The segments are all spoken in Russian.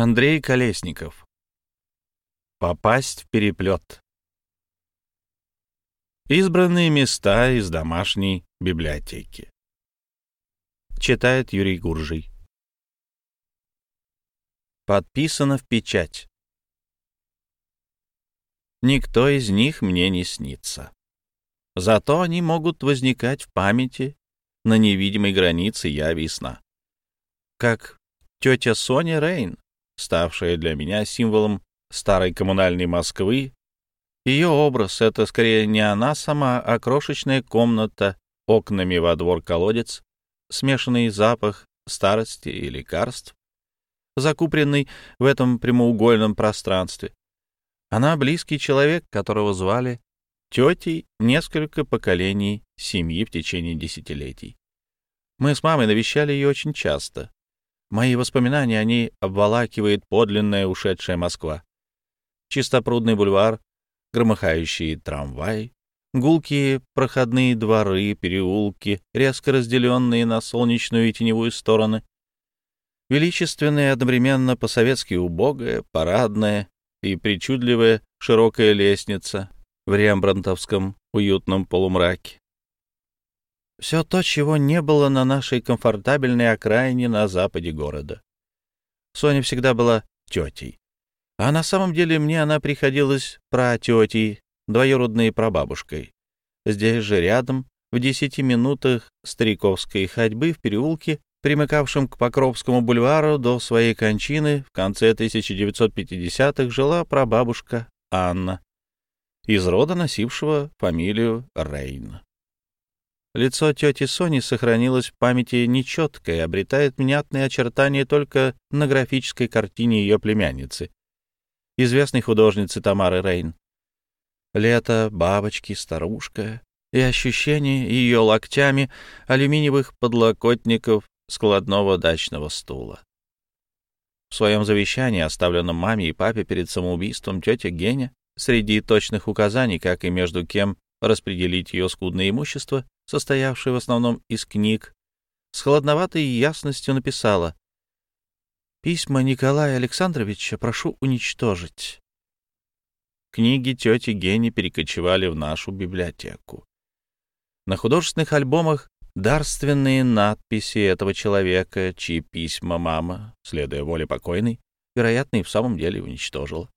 Андрей Колесников. Попасть в переплет. Избранные места из домашней библиотеки. Читает Юрий Гуржий. Подписано в печать. Никто из них мне не снится. Зато они могут возникать в памяти на невидимой границе я весна. Как тетя Соня Рейн, ставшая для меня символом старой коммунальной Москвы. Ее образ — это скорее не она сама, а крошечная комната, окнами во двор-колодец, смешанный запах старости и лекарств, закупленный в этом прямоугольном пространстве. Она близкий человек, которого звали тетей несколько поколений семьи в течение десятилетий. Мы с мамой навещали ее очень часто. Мои воспоминания о ней обволакивает подлинная ушедшая Москва. Чистопрудный бульвар, громыхающий трамвай, гулкие проходные дворы, переулки, резко разделенные на солнечную и теневую стороны, величественная одновременно по-советски убогая, парадная и причудливая широкая лестница в рембрандтовском уютном полумраке. Все то, чего не было на нашей комфортабельной окраине на западе города. Соня всегда была тетей. А на самом деле мне она приходилась пратетей, двоюродной прабабушкой. Здесь же рядом, в десяти минутах стариковской ходьбы в переулке, примыкавшем к Покровскому бульвару до своей кончины в конце 1950-х, жила прабабушка Анна, из рода носившего фамилию Рейн. Лицо тети Сони сохранилось в памяти нечетко и обретает внятные очертания только на графической картине ее племянницы, известной художницы Тамары Рейн. Лето, бабочки, старушка и ощущение ее локтями алюминиевых подлокотников складного дачного стула. В своем завещании, оставленном маме и папе перед самоубийством, тетя Геня, среди точных указаний, как и между кем распределить ее скудное имущество, состоявшее в основном из книг, с холодноватой ясностью написала «Письма Николая Александровича прошу уничтожить». Книги тети Гени перекочевали в нашу библиотеку. На художественных альбомах дарственные надписи этого человека, чьи письма мама, следуя воле покойной, вероятно, и в самом деле уничтожила.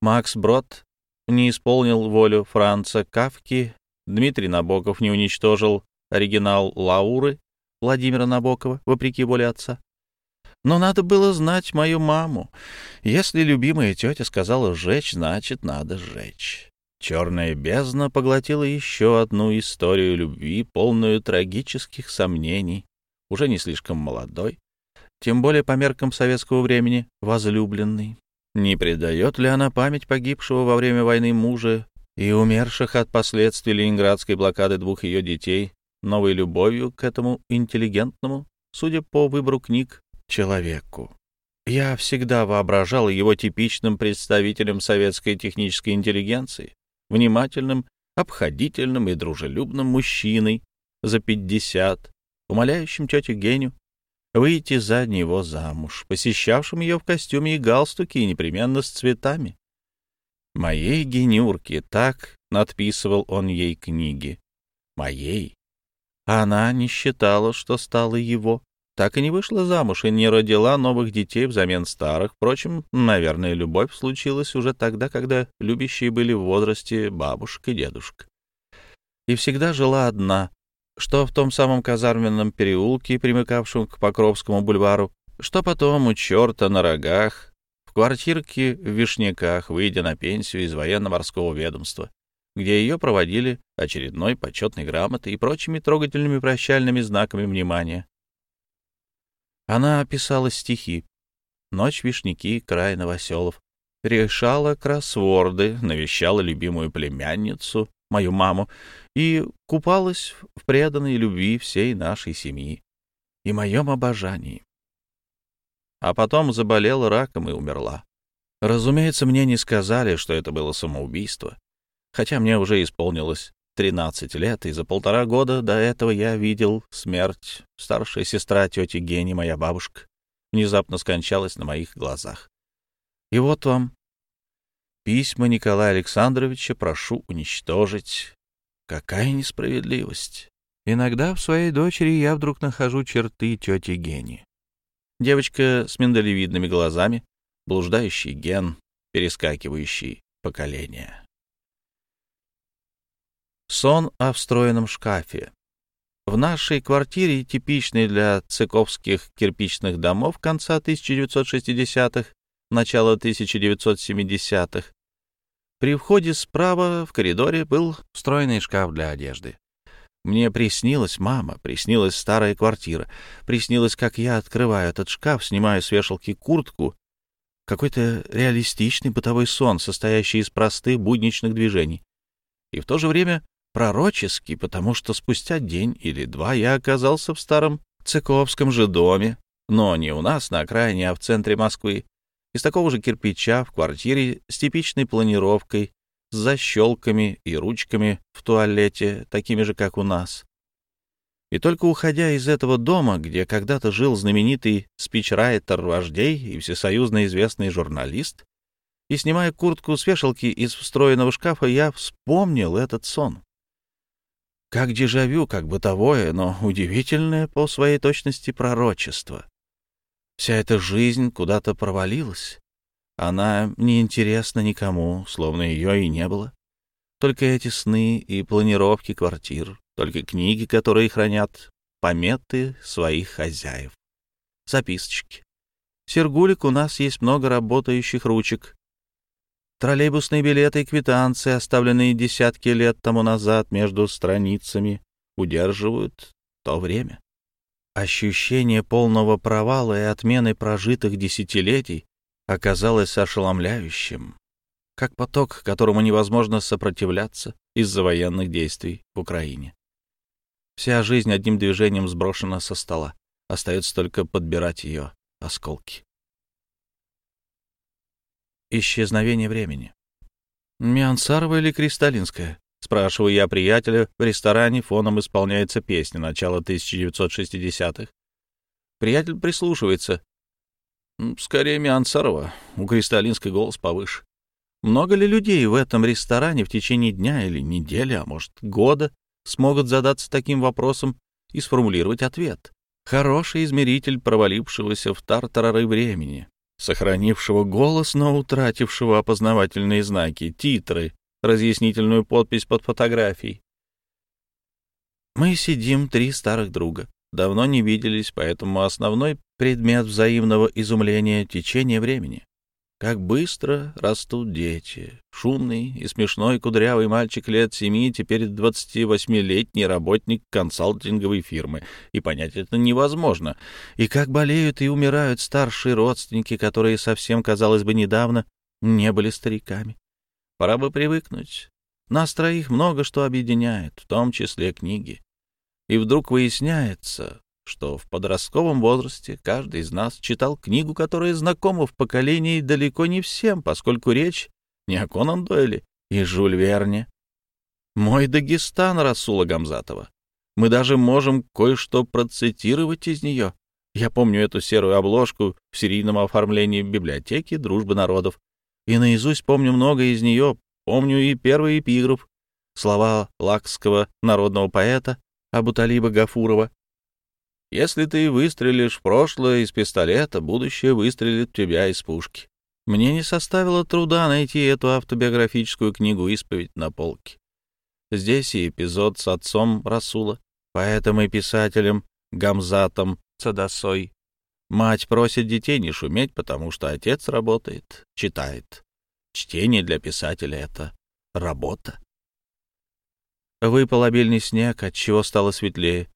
Макс Брод не исполнил волю Франца Кавки, Дмитрий Набоков не уничтожил оригинал Лауры Владимира Набокова, вопреки воле отца. Но надо было знать мою маму. Если любимая тетя сказала «сжечь», значит, надо сжечь. Черная бездна поглотила еще одну историю любви, полную трагических сомнений, уже не слишком молодой, тем более по меркам советского времени возлюбленный. Не предает ли она память погибшего во время войны мужа и умерших от последствий ленинградской блокады двух ее детей новой любовью к этому интеллигентному, судя по выбору книг, человеку? Я всегда воображал его типичным представителем советской технической интеллигенции, внимательным, обходительным и дружелюбным мужчиной за пятьдесят, умоляющим тетю Геню выйти за него замуж, посещавшим ее в костюме и галстуке, и непременно с цветами. «Моей генюрке», так надписывал он ей книги. «Моей». Она не считала, что стала его, так и не вышла замуж и не родила новых детей взамен старых. Впрочем, наверное, любовь случилась уже тогда, когда любящие были в возрасте бабушка и дедушка. И всегда жила одна, что в том самом казарменном переулке, примыкавшем к Покровскому бульвару, что потом у черта на рогах, в квартирке в Вишняках, выйдя на пенсию из военно-морского ведомства, где ее проводили очередной почетной грамотой и прочими трогательными прощальными знаками внимания. Она писала стихи. «Ночь вишняки, край новоселов», решала кроссворды, навещала любимую племянницу, мою маму, и купалась в преданной любви всей нашей семьи и моем обожании. А потом заболела раком и умерла. Разумеется, мне не сказали, что это было самоубийство, хотя мне уже исполнилось 13 лет, и за полтора года до этого я видел смерть. Старшая сестра тети Гени, моя бабушка, внезапно скончалась на моих глазах. И вот вам письма Николая Александровича прошу уничтожить. Какая несправедливость! Иногда в своей дочери я вдруг нахожу черты тети Гени. Девочка с миндалевидными глазами, блуждающий ген, перескакивающий поколения. Сон о встроенном шкафе. В нашей квартире, типичной для цыковских кирпичных домов конца 1960-х, начала 1970-х, при входе справа в коридоре был встроенный шкаф для одежды. Мне приснилась мама, приснилась старая квартира, приснилось, как я открываю этот шкаф, снимаю с вешалки куртку. Какой-то реалистичный бытовой сон, состоящий из простых будничных движений. И в то же время пророческий, потому что спустя день или два я оказался в старом Цыковском же доме, но не у нас на окраине, а в центре Москвы, из такого же кирпича в квартире с типичной планировкой, с защелками и ручками в туалете, такими же, как у нас. И только уходя из этого дома, где когда-то жил знаменитый спичрайтер-вождей и всесоюзно известный журналист, и снимая куртку с вешалки из встроенного шкафа, я вспомнил этот сон. Как дежавю, как бытовое, но удивительное по своей точности пророчество. Вся эта жизнь куда-то провалилась. Она неинтересна никому, словно ее и не было. Только эти сны и планировки квартир, только книги, которые хранят пометы своих хозяев. Записочки. Сергулик, у нас есть много работающих ручек. Троллейбусные билеты и квитанции, оставленные десятки лет тому назад между страницами, удерживают то время. Ощущение полного провала и отмены прожитых десятилетий оказалось ошеломляющим, как поток, которому невозможно сопротивляться из-за военных действий в Украине. Вся жизнь одним движением сброшена со стола. Остается только подбирать ее осколки. Исчезновение времени. Миансарова или Кристалинская? Спрашиваю я приятеля, в ресторане фоном исполняется песня начала 1960-х. Приятель прислушивается. Скорее Миансарова, у Кристалинской голос повыше. Много ли людей в этом ресторане в течение дня или недели, а может года, смогут задаться таким вопросом и сформулировать ответ? Хороший измеритель провалившегося в тартарары времени, сохранившего голос, но утратившего опознавательные знаки, титры, разъяснительную подпись под фотографией. Мы сидим, три старых друга. Давно не виделись, поэтому основной предмет взаимного изумления — течение времени. Как быстро растут дети. Шумный и смешной кудрявый мальчик лет семи, теперь 28-летний работник консалтинговой фирмы. И понять это невозможно. И как болеют и умирают старшие родственники, которые совсем, казалось бы, недавно не были стариками. Пора бы привыкнуть. Нас троих много что объединяет, в том числе книги. И вдруг выясняется, что в подростковом возрасте каждый из нас читал книгу, которая знакома в поколении далеко не всем, поскольку речь не о Конан Дойле и Жюль Верне. «Мой Дагестан» Расула Гамзатова. Мы даже можем кое-что процитировать из нее. Я помню эту серую обложку в серийном оформлении библиотеки «Дружбы народов», и наизусть помню много из нее, помню и первый эпиграф, слова лакского народного поэта Абуталиба Гафурова. «Если ты выстрелишь в прошлое из пистолета, будущее выстрелит в тебя из пушки». Мне не составило труда найти эту автобиографическую книгу «Исповедь на полке». Здесь и эпизод с отцом Расула, поэтом и писателем Гамзатом Цадасой, Мать просит детей не шуметь, потому что отец работает, читает. Чтение для писателя — это работа. Выпал обильный снег, отчего стало светлее.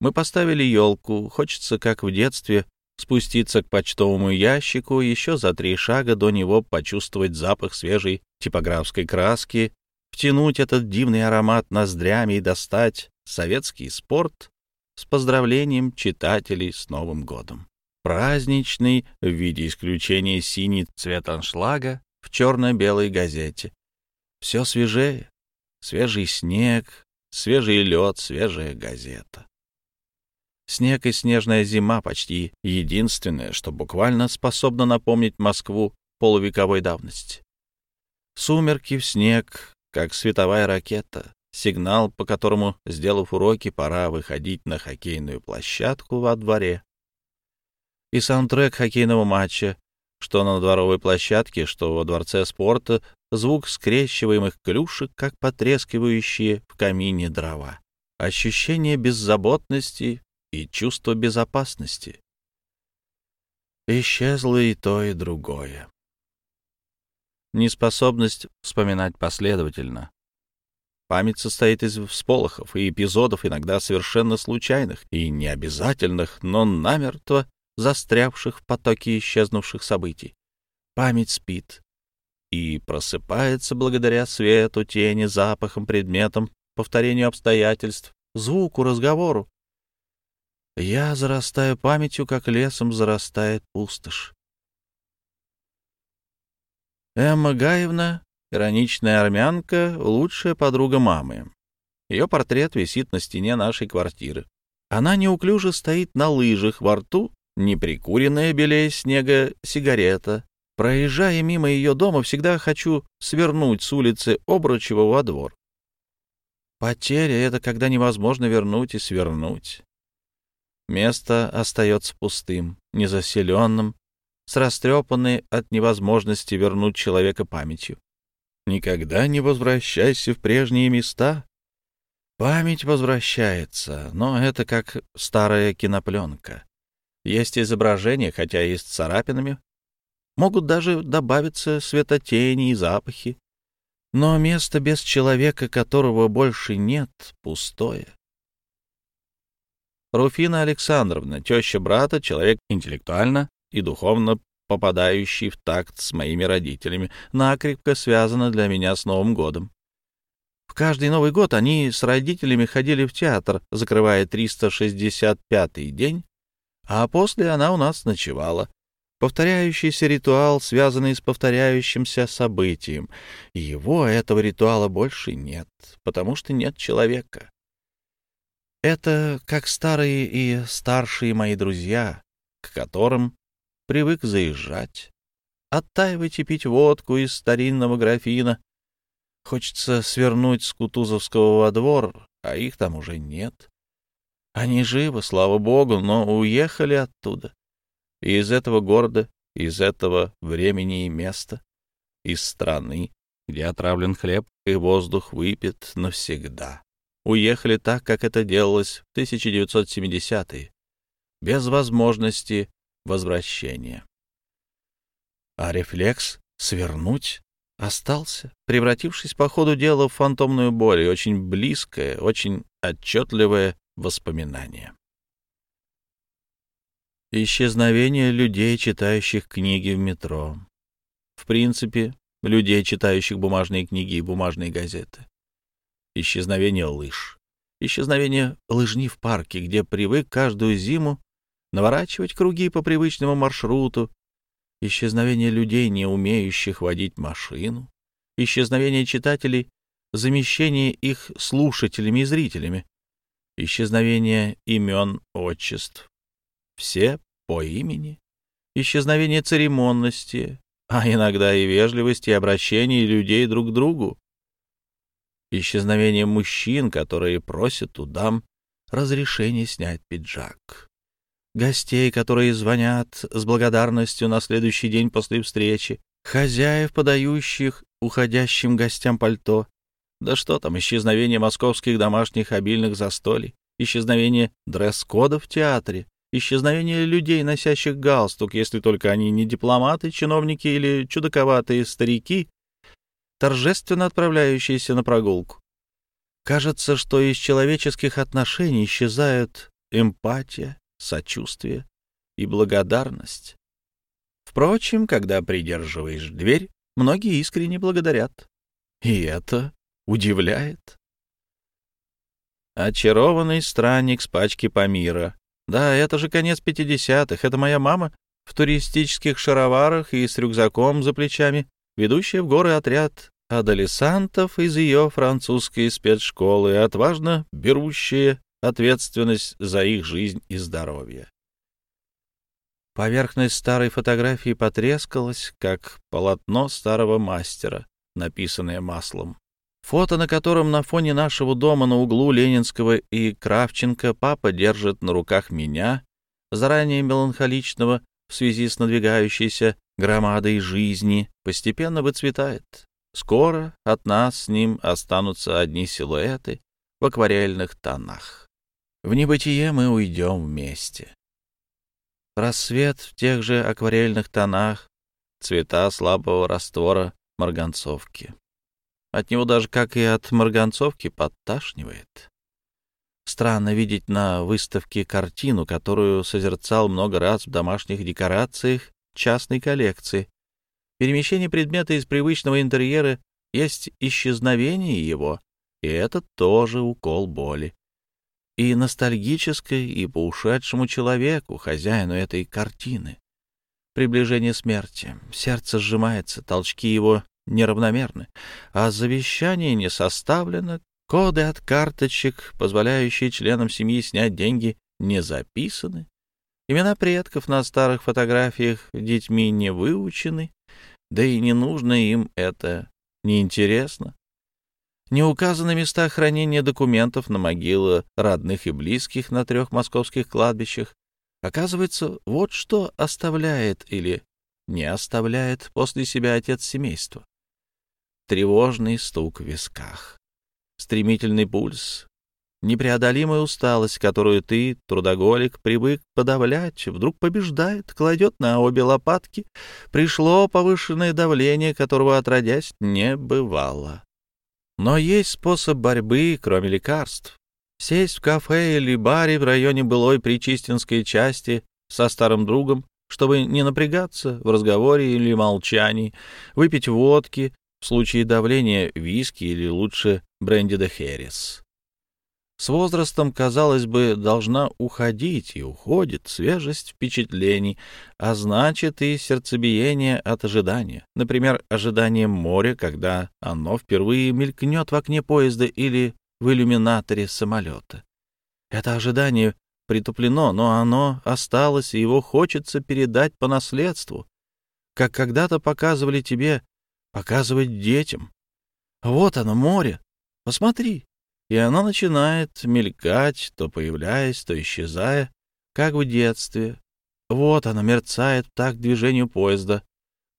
Мы поставили елку. Хочется, как в детстве, спуститься к почтовому ящику, еще за три шага до него почувствовать запах свежей типографской краски, втянуть этот дивный аромат ноздрями и достать советский спорт с поздравлением читателей с Новым годом праздничный, в виде исключения синий цвет аншлага, в черно-белой газете. Все свежее. Свежий снег, свежий лед, свежая газета. Снег и снежная зима почти единственное, что буквально способно напомнить Москву полувековой давности. Сумерки в снег, как световая ракета, сигнал, по которому, сделав уроки, пора выходить на хоккейную площадку во дворе. И саундтрек хоккейного матча, что на дворовой площадке, что во дворце спорта, звук скрещиваемых клюшек, как потрескивающие в камине дрова. Ощущение беззаботности и чувство безопасности. Исчезло и то, и другое. Неспособность вспоминать последовательно. Память состоит из всполохов и эпизодов, иногда совершенно случайных и необязательных, но намертво застрявших в потоке исчезнувших событий. Память спит и просыпается благодаря свету, тени, запахам, предметам, повторению обстоятельств, звуку, разговору. Я зарастаю памятью, как лесом зарастает пустошь. Эмма Гаевна, ироничная армянка, лучшая подруга мамы. Ее портрет висит на стене нашей квартиры. Она неуклюже стоит на лыжах, во рту неприкуренная белее снега сигарета. Проезжая мимо ее дома, всегда хочу свернуть с улицы Обручева во двор. Потеря — это когда невозможно вернуть и свернуть. Место остается пустым, незаселенным, с растрепанной от невозможности вернуть человека памятью. Никогда не возвращайся в прежние места. Память возвращается, но это как старая кинопленка. Есть изображения, хотя и с царапинами. Могут даже добавиться светотени и запахи. Но место без человека, которого больше нет, пустое. Руфина Александровна, теща брата, человек интеллектуально и духовно попадающий в такт с моими родителями, накрепко связана для меня с Новым годом. В каждый Новый год они с родителями ходили в театр, закрывая 365-й день, а после она у нас ночевала. Повторяющийся ритуал, связанный с повторяющимся событием. Его, этого ритуала, больше нет, потому что нет человека. Это как старые и старшие мои друзья, к которым привык заезжать. Оттаивать и пить водку из старинного графина. Хочется свернуть с Кутузовского во двор, а их там уже нет. Они живы, слава богу, но уехали оттуда. И из этого города, из этого времени и места, из страны, где отравлен хлеб и воздух выпит навсегда. Уехали так, как это делалось в 1970-е, без возможности возвращения. А рефлекс свернуть остался, превратившись по ходу дела в фантомную боль и очень близкое, очень отчетливое воспоминание. Исчезновение людей, читающих книги в метро. В принципе, людей, читающих бумажные книги и бумажные газеты. Исчезновение лыж. Исчезновение лыжни в парке, где привык каждую зиму наворачивать круги по привычному маршруту, исчезновение людей, не умеющих водить машину, исчезновение читателей, замещение их слушателями и зрителями, исчезновение имен, отчеств, все по имени, исчезновение церемонности, а иногда и вежливости и обращений людей друг к другу, исчезновение мужчин, которые просят у дам разрешение снять пиджак. Гостей, которые звонят с благодарностью на следующий день после встречи, хозяев, подающих уходящим гостям пальто. Да что там, исчезновение московских домашних обильных застолий, исчезновение дресс-кода в театре, исчезновение людей, носящих галстук, если только они не дипломаты, чиновники или чудаковатые старики, торжественно отправляющиеся на прогулку. Кажется, что из человеческих отношений исчезают эмпатия, сочувствие и благодарность. Впрочем, когда придерживаешь дверь, многие искренне благодарят. И это удивляет. Очарованный странник с пачки Памира. Да, это же конец пятидесятых. Это моя мама в туристических шароварах и с рюкзаком за плечами, ведущая в горы отряд адолесантов из ее французской спецшколы, отважно берущая ответственность за их жизнь и здоровье. Поверхность старой фотографии потрескалась, как полотно старого мастера, написанное маслом. Фото, на котором на фоне нашего дома на углу Ленинского и Кравченко папа держит на руках меня, заранее меланхоличного в связи с надвигающейся громадой жизни, постепенно выцветает. Скоро от нас с ним останутся одни силуэты в акварельных тонах. В небытие мы уйдем вместе. Рассвет в тех же акварельных тонах, цвета слабого раствора марганцовки. От него даже, как и от марганцовки, подташнивает. Странно видеть на выставке картину, которую созерцал много раз в домашних декорациях частной коллекции. Перемещение предмета из привычного интерьера есть исчезновение его, и это тоже укол боли. И ностальгической, и по ушедшему человеку, хозяину этой картины. Приближение смерти. Сердце сжимается, толчки его неравномерны, а завещание не составлено, коды от карточек, позволяющие членам семьи снять деньги, не записаны, имена предков на старых фотографиях детьми не выучены, да и не нужно им это, неинтересно. Не указаны места хранения документов на могилы родных и близких на трех московских кладбищах. Оказывается, вот что оставляет или не оставляет после себя отец семейства тревожный стук в висках, стремительный пульс, непреодолимая усталость, которую ты, трудоголик, привык подавлять, вдруг побеждает, кладет на обе лопатки. Пришло повышенное давление, которого отродясь не бывало. Но есть способ борьбы, кроме лекарств. Сесть в кафе или баре в районе былой Причистинской части со старым другом, чтобы не напрягаться в разговоре или молчании, выпить водки, в случае давления виски или лучше бренди де Херес. С возрастом, казалось бы, должна уходить и уходит свежесть впечатлений, а значит и сердцебиение от ожидания. Например, ожидание моря, когда оно впервые мелькнет в окне поезда или в иллюминаторе самолета. Это ожидание притуплено, но оно осталось, и его хочется передать по наследству. Как когда-то показывали тебе показывать детям. Вот оно, море. Посмотри. И оно начинает мелькать, то появляясь, то исчезая, как в детстве. Вот оно мерцает так движению поезда.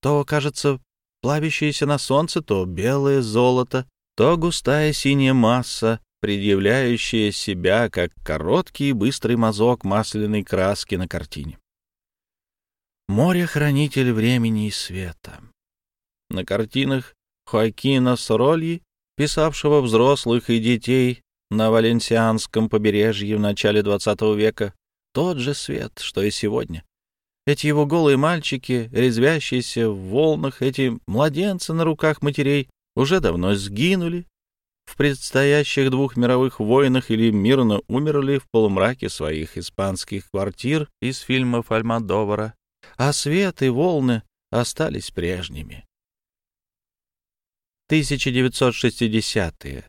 То, кажется, плавящееся на солнце, то белое золото, то густая синяя масса, предъявляющая себя как короткий и быстрый мазок масляной краски на картине. Море — хранитель времени и света. На картинах Хоакина Сорольи, писавшего взрослых и детей на Валенсианском побережье в начале XX века, тот же свет, что и сегодня. Эти его голые мальчики, резвящиеся в волнах, эти младенцы на руках матерей, уже давно сгинули в предстоящих двух мировых войнах или мирно умерли в полумраке своих испанских квартир из фильмов Альмадовара, а свет и волны остались прежними. 1960-е.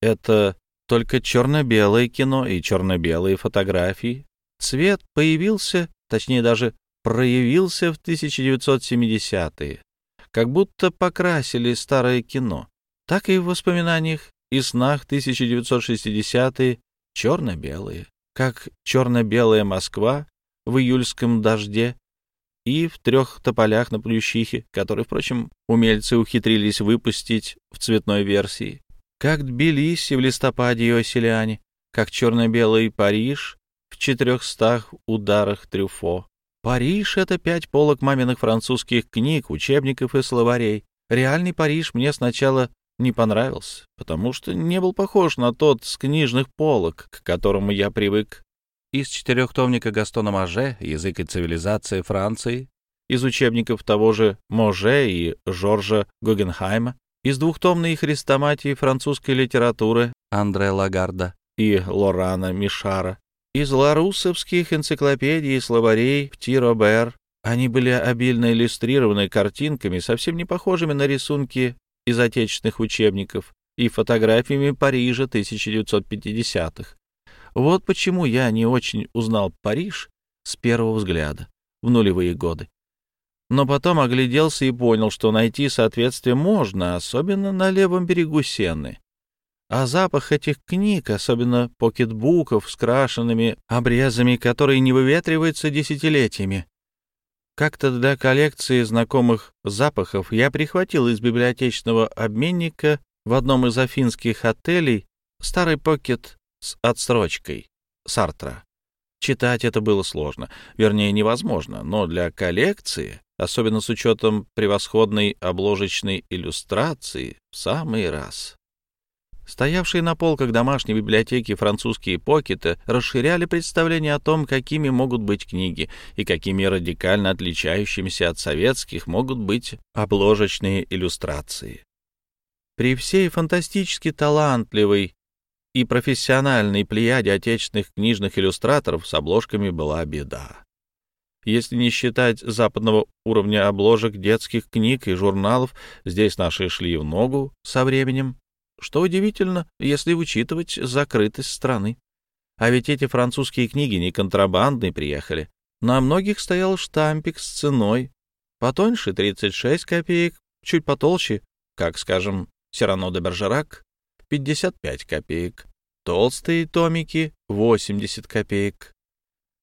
Это только черно-белое кино и черно-белые фотографии. Цвет появился, точнее даже проявился в 1970-е. Как будто покрасили старое кино. Так и в воспоминаниях и снах 1960-е черно-белые. Как черно-белая Москва в июльском дожде и в трех тополях на Плющихе, которые, впрочем, умельцы ухитрились выпустить в цветной версии. Как Тбилиси в листопаде и Оселяне, как черно-белый Париж в четырехстах ударах трюфо. Париж — это пять полок маминых французских книг, учебников и словарей. Реальный Париж мне сначала не понравился, потому что не был похож на тот с книжных полок, к которому я привык из четырехтомника Гастона Маже «Язык и цивилизация Франции», из учебников того же Може и Жоржа Гогенхайма, из двухтомной хрестоматии французской литературы Андре Лагарда и Лорана Мишара, из ларусовских энциклопедий и словарей Пти Робер. Они были обильно иллюстрированы картинками, совсем не похожими на рисунки из отечественных учебников, и фотографиями Парижа 1950-х. Вот почему я не очень узнал Париж с первого взгляда. в нулевые годы. Но потом огляделся и понял, что найти соответствие можно, особенно на левом берегу Сены. А запах этих книг, особенно покетбуков с крашенными обрезами, которые не выветриваются десятилетиями. Как-то для коллекции знакомых запахов я прихватил из библиотечного обменника в одном из афинских отелей старый покет с отсрочкой Сартра. Читать это было сложно, вернее, невозможно, но для коллекции, особенно с учетом превосходной обложечной иллюстрации, в самый раз. Стоявшие на полках домашней библиотеки французские покеты расширяли представление о том, какими могут быть книги и какими радикально отличающимися от советских могут быть обложечные иллюстрации. При всей фантастически талантливой и профессиональной плеяде отечественных книжных иллюстраторов с обложками была беда. Если не считать западного уровня обложек детских книг и журналов, здесь наши шли в ногу со временем, что удивительно, если учитывать закрытость страны. А ведь эти французские книги не контрабандные приехали. На многих стоял штампик с ценой. Потоньше — 36 копеек, чуть потолще, как, скажем, Сирано де Бержерак, 55 копеек. Толстые томики — 80 копеек.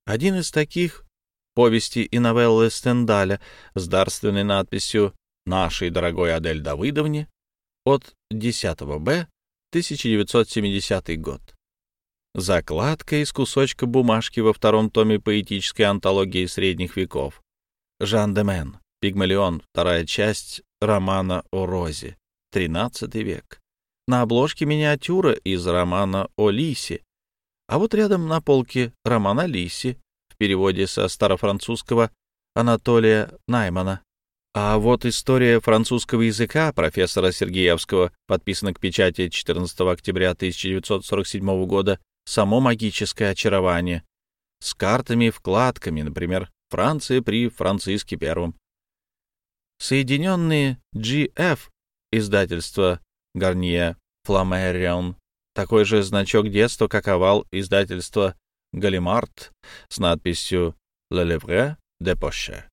Один из таких — повести и новеллы Стендаля с дарственной надписью «Нашей дорогой Адель Давыдовне» от 10 Б, 1970 год. Закладка из кусочка бумажки во втором томе поэтической антологии средних веков. Жан де Мен, Пигмалион, вторая часть романа о Розе, XIII век. На обложке миниатюра из романа о Лисе, а вот рядом на полке роман о Лисе в переводе со старофранцузского Анатолия Наймана. А вот история французского языка профессора Сергеевского, подписана к печати 14 октября 1947 года, само магическое очарование, с картами и вкладками, например, Франция при Франциске I. Соединенные GF, издательство Гарнье Фламерион, такой же значок детства, как овал издательства Галимарт с надписью «Le Livre de Poche».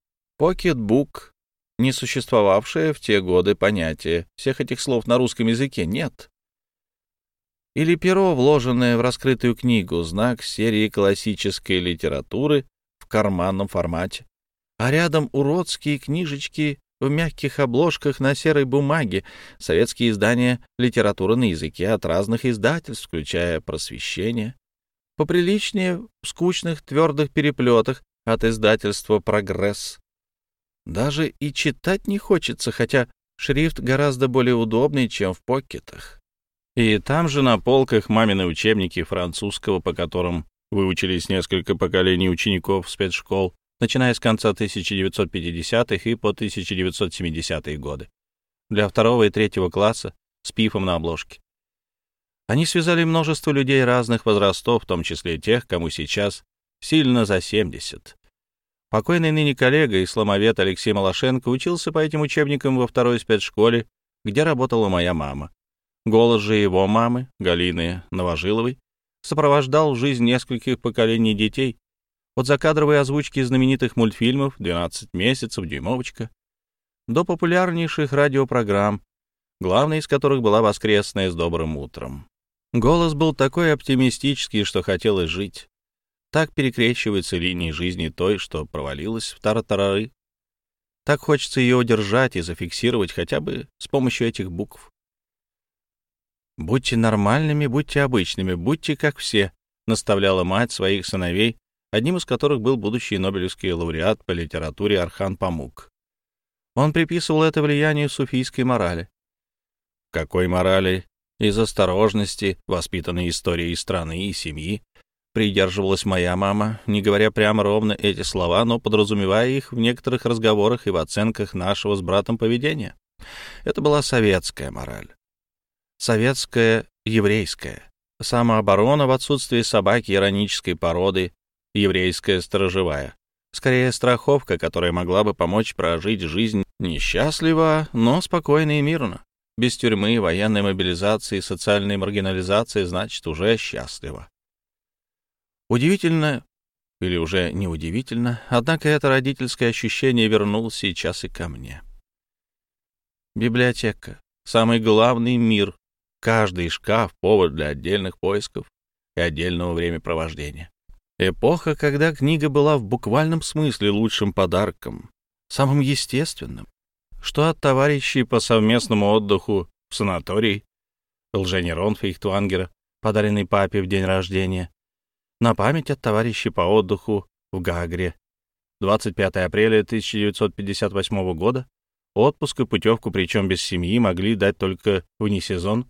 Pocketbook не существовавшее в те годы понятие. Всех этих слов на русском языке нет. Или перо, вложенное в раскрытую книгу, знак серии классической литературы в карманном формате. А рядом уродские книжечки в мягких обложках на серой бумаге, советские издания литературы на языке от разных издательств, включая «Просвещение», поприличнее в скучных твердых переплетах от издательства «Прогресс», даже и читать не хочется, хотя шрифт гораздо более удобный, чем в покетах. И там же на полках мамины учебники французского, по которым выучились несколько поколений учеников спецшкол, начиная с конца 1950-х и по 1970-е годы. Для второго и третьего класса с пифом на обложке. Они связали множество людей разных возрастов, в том числе тех, кому сейчас сильно за 70. Покойный ныне коллега, исламовед Алексей Малашенко, учился по этим учебникам во второй спецшколе, где работала моя мама. Голос же его мамы, Галины Новожиловой, сопровождал жизнь нескольких поколений детей, от закадровой озвучки знаменитых мультфильмов «12 месяцев», «Дюймовочка», до популярнейших радиопрограмм, главной из которых была «Воскресная с добрым утром». Голос был такой оптимистический, что хотелось жить. Так перекрещиваются линии жизни той, что провалилась в тартарары. Так хочется ее удержать и зафиксировать хотя бы с помощью этих букв. «Будьте нормальными, будьте обычными, будьте как все», — наставляла мать своих сыновей, одним из которых был будущий Нобелевский лауреат по литературе Архан Памук. Он приписывал это влиянию суфийской морали. Какой морали? Из осторожности, воспитанной историей страны и семьи, придерживалась моя мама, не говоря прямо ровно эти слова, но подразумевая их в некоторых разговорах и в оценках нашего с братом поведения. Это была советская мораль. Советская, еврейская. Самооборона в отсутствии собаки иронической породы, еврейская сторожевая. Скорее, страховка, которая могла бы помочь прожить жизнь несчастливо, но спокойно и мирно. Без тюрьмы, военной мобилизации, социальной маргинализации, значит, уже счастливо. Удивительно, или уже неудивительно, однако это родительское ощущение вернулось сейчас и ко мне. Библиотека — самый главный мир, каждый шкаф — повод для отдельных поисков и отдельного времяпровождения. Эпоха, когда книга была в буквальном смысле лучшим подарком, самым естественным, что от товарищей по совместному отдыху в санаторий, Лженерон Фейхтуангера, подаренный папе в день рождения, на память от товарищей по отдыху в Гагре, 25 апреля 1958 года, отпуск и путевку, причем без семьи, могли дать только вне сезон,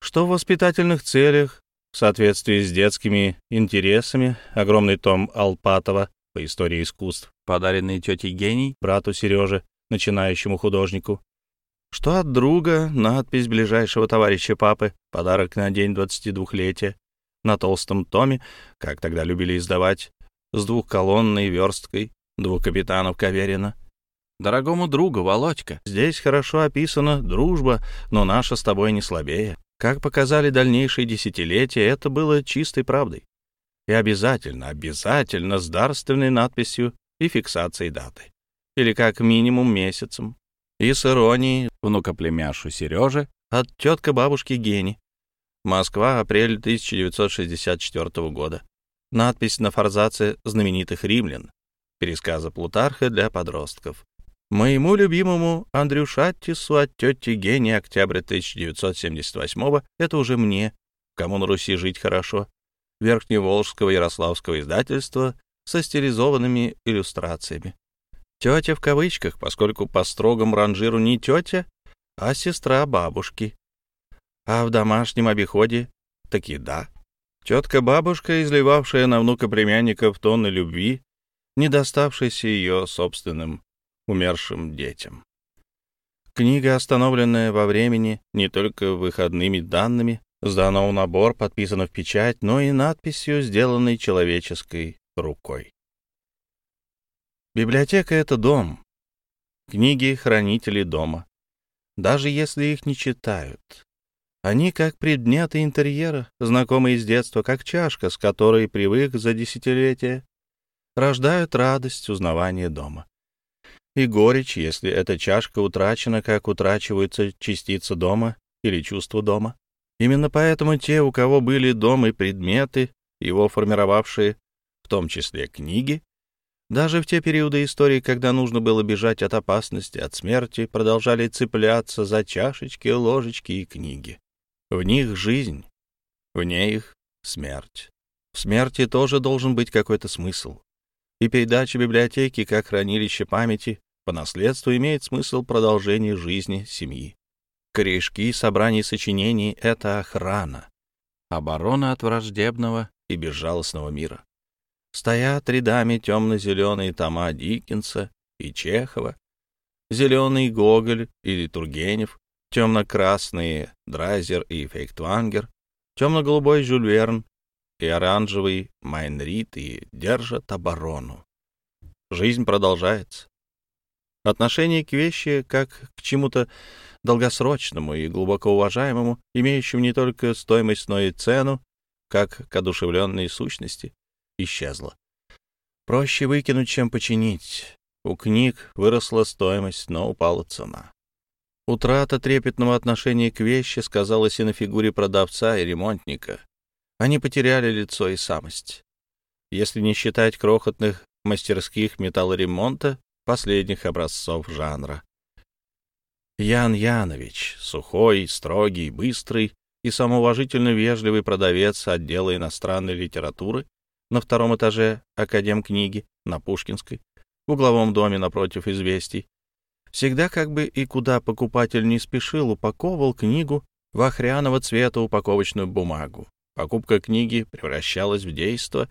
что в воспитательных целях, в соответствии с детскими интересами, огромный том Алпатова по истории искусств, подаренный тетей Гений, брату Сереже, начинающему художнику, что от друга надпись ближайшего товарища папы, подарок на день 22-летия, на толстом томе, как тогда любили издавать, с двухколонной версткой двух капитанов Каверина. Дорогому другу, Володька, здесь хорошо описана дружба, но наша с тобой не слабее. Как показали дальнейшие десятилетия, это было чистой правдой. И обязательно, обязательно с дарственной надписью и фиксацией даты. Или как минимум месяцем. И с иронией внукоплемяшу Сереже от тетка бабушки Гени. Москва, апрель 1964 года. Надпись на форзаце знаменитых римлян. Пересказа Плутарха для подростков. Моему любимому Андрюшаттису от тети Гени октября 1978 это уже мне, кому на Руси жить хорошо, Верхневолжского Ярославского издательства со стилизованными иллюстрациями. Тетя в кавычках, поскольку по строгому ранжиру не тетя, а сестра бабушки. А в домашнем обиходе таки да. Тетка-бабушка, изливавшая на внука-племянников тонны любви, не доставшейся ее собственным умершим детям. Книга, остановленная во времени не только выходными данными, сдана у набор, подписана в печать, но и надписью, сделанной человеческой рукой. Библиотека — это дом. Книги — хранители дома. Даже если их не читают. Они как предметы интерьера, знакомые с детства, как чашка, с которой привык за десятилетия, рождают радость узнавания дома. И горечь, если эта чашка утрачена, как утрачивается частица дома или чувство дома. Именно поэтому те, у кого были дом и предметы, его формировавшие, в том числе книги, даже в те периоды истории, когда нужно было бежать от опасности, от смерти, продолжали цепляться за чашечки, ложечки и книги. В них жизнь, вне их смерть. В смерти тоже должен быть какой-то смысл. И передача библиотеки как хранилище памяти по наследству имеет смысл продолжения жизни семьи. Корешки собраний сочинений — это охрана, оборона от враждебного и безжалостного мира. Стоят рядами темно-зеленые тома Диккенса и Чехова, зеленый Гоголь или Тургенев, темно-красные Драйзер и Фейхтвангер, темно-голубой Жюль Верн и оранжевый Майнрид и держат оборону. Жизнь продолжается. Отношение к вещи как к чему-то долгосрочному и глубоко уважаемому, имеющему не только стоимость, но и цену, как к одушевленной сущности, исчезло. Проще выкинуть, чем починить. У книг выросла стоимость, но упала цена. Утрата трепетного отношения к вещи сказалась и на фигуре продавца и ремонтника. Они потеряли лицо и самость. Если не считать крохотных мастерских металлоремонта, последних образцов жанра. Ян Янович, сухой, строгий, быстрый и самоуважительно вежливый продавец отдела иностранной литературы на втором этаже Академкниги на Пушкинской, в угловом доме напротив «Известий», Всегда как бы и куда покупатель не спешил, упаковывал книгу в охряного цвета упаковочную бумагу. Покупка книги превращалась в действо,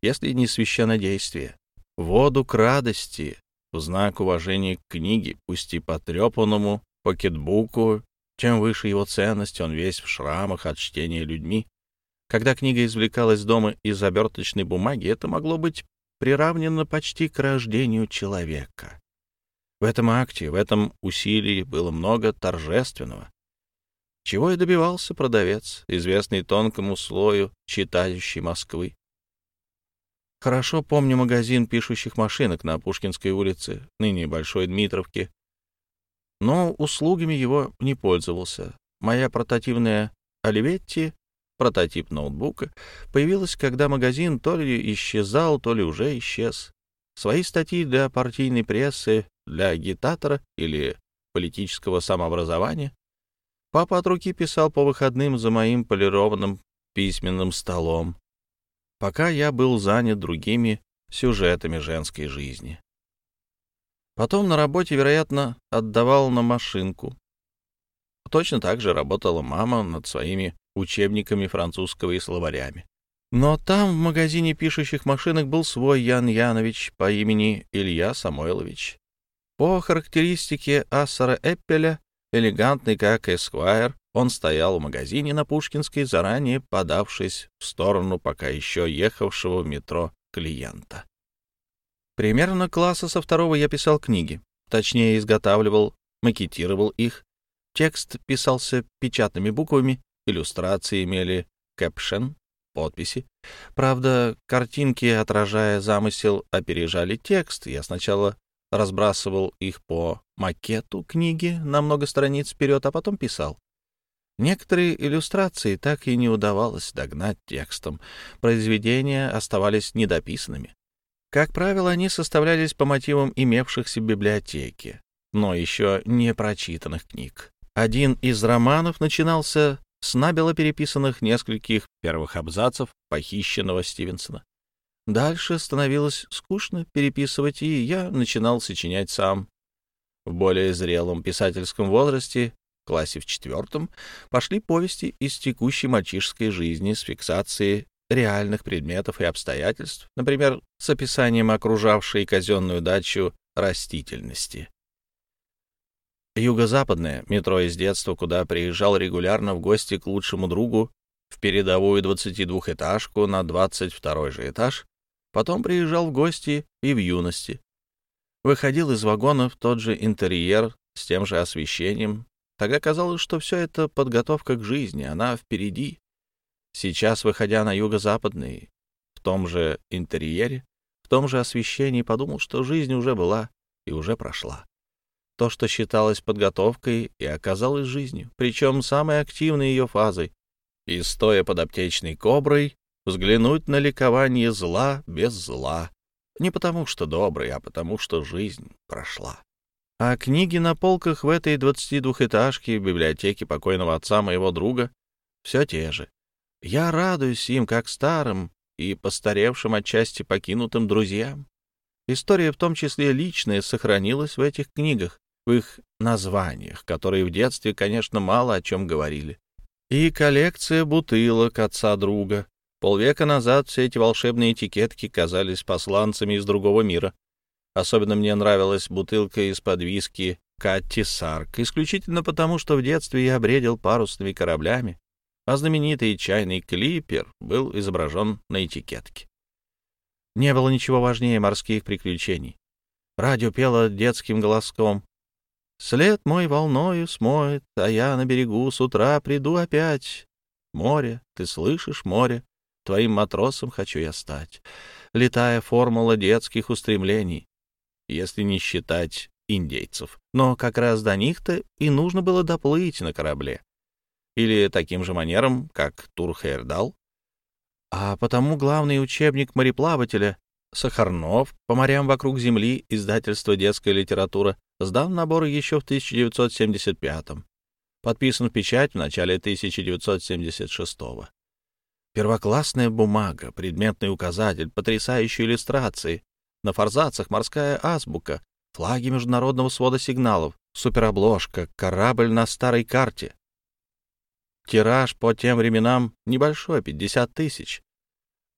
если не священнодействие. Воду к радости, в знак уважения к книге, пусть и потрепанному покетбуку, чем выше его ценность, он весь в шрамах от чтения людьми. Когда книга извлекалась дома из оберточной бумаги, это могло быть приравнено почти к рождению человека. В этом акте, в этом усилии было много торжественного. Чего и добивался продавец, известный тонкому слою читающей Москвы. Хорошо помню магазин пишущих машинок на Пушкинской улице, ныне Большой Дмитровке. Но услугами его не пользовался. Моя портативная Оливетти, прототип ноутбука, появилась, когда магазин то ли исчезал, то ли уже исчез. Свои статьи для партийной прессы, для агитатора или политического самообразования папа от руки писал по выходным за моим полированным письменным столом, пока я был занят другими сюжетами женской жизни. Потом на работе, вероятно, отдавал на машинку. Точно так же работала мама над своими учебниками французского и словарями. Но там, в магазине пишущих машинок, был свой Ян Янович по имени Илья Самойлович. По характеристике Ассара Эппеля, элегантный как эсквайр, он стоял в магазине на Пушкинской, заранее подавшись в сторону пока еще ехавшего в метро клиента. Примерно класса со второго я писал книги, точнее изготавливал, макетировал их. Текст писался печатными буквами, иллюстрации имели кэпшен, подписи. Правда, картинки, отражая замысел, опережали текст. Я сначала разбрасывал их по макету книги на много страниц вперед, а потом писал. Некоторые иллюстрации так и не удавалось догнать текстом. Произведения оставались недописанными. Как правило, они составлялись по мотивам имевшихся в библиотеке, но еще не прочитанных книг. Один из романов начинался с набело переписанных нескольких первых абзацев похищенного Стивенсона. Дальше становилось скучно переписывать, и я начинал сочинять сам. В более зрелом писательском возрасте классе в четвертом пошли повести из текущей мальчишеской жизни с фиксацией реальных предметов и обстоятельств, например, с описанием окружавшей казенную дачу растительности. Юго-западное метро из детства, куда приезжал регулярно в гости к лучшему другу, в передовую 22-этажку на 22 же этаж, потом приезжал в гости и в юности. Выходил из вагона в тот же интерьер с тем же освещением, Тогда казалось, что все это подготовка к жизни, она впереди. Сейчас, выходя на юго-западный, в том же интерьере, в том же освещении, подумал, что жизнь уже была и уже прошла. То, что считалось подготовкой, и оказалось жизнью, причем самой активной ее фазой. И, стоя под аптечной коброй, взглянуть на ликование зла без зла. Не потому что добрый, а потому что жизнь прошла. А книги на полках в этой 22-этажке в библиотеке покойного отца моего друга все те же. Я радуюсь им, как старым и постаревшим отчасти покинутым друзьям. История, в том числе личная, сохранилась в этих книгах, в их названиях, которые в детстве, конечно, мало о чем говорили. И коллекция бутылок отца друга. Полвека назад все эти волшебные этикетки казались посланцами из другого мира. Особенно мне нравилась бутылка из-под виски Катти Сарк, исключительно потому, что в детстве я бредил парусными кораблями, а знаменитый чайный клипер был изображен на этикетке. Не было ничего важнее морских приключений. Радио пело детским голоском. «След мой волною смоет, а я на берегу с утра приду опять. Море, ты слышишь, море, твоим матросом хочу я стать. Летая формула детских устремлений, если не считать индейцев. Но как раз до них-то и нужно было доплыть на корабле. Или таким же манером, как Турхейрдал. А потому главный учебник мореплавателя Сахарнов по морям вокруг Земли, издательство «Детская литература», сдан набор еще в 1975-м. Подписан в печать в начале 1976-го. Первоклассная бумага, предметный указатель, потрясающие иллюстрации, на форзацах морская азбука, флаги международного свода сигналов, суперобложка, корабль на старой карте. Тираж по тем временам небольшой, 50 тысяч.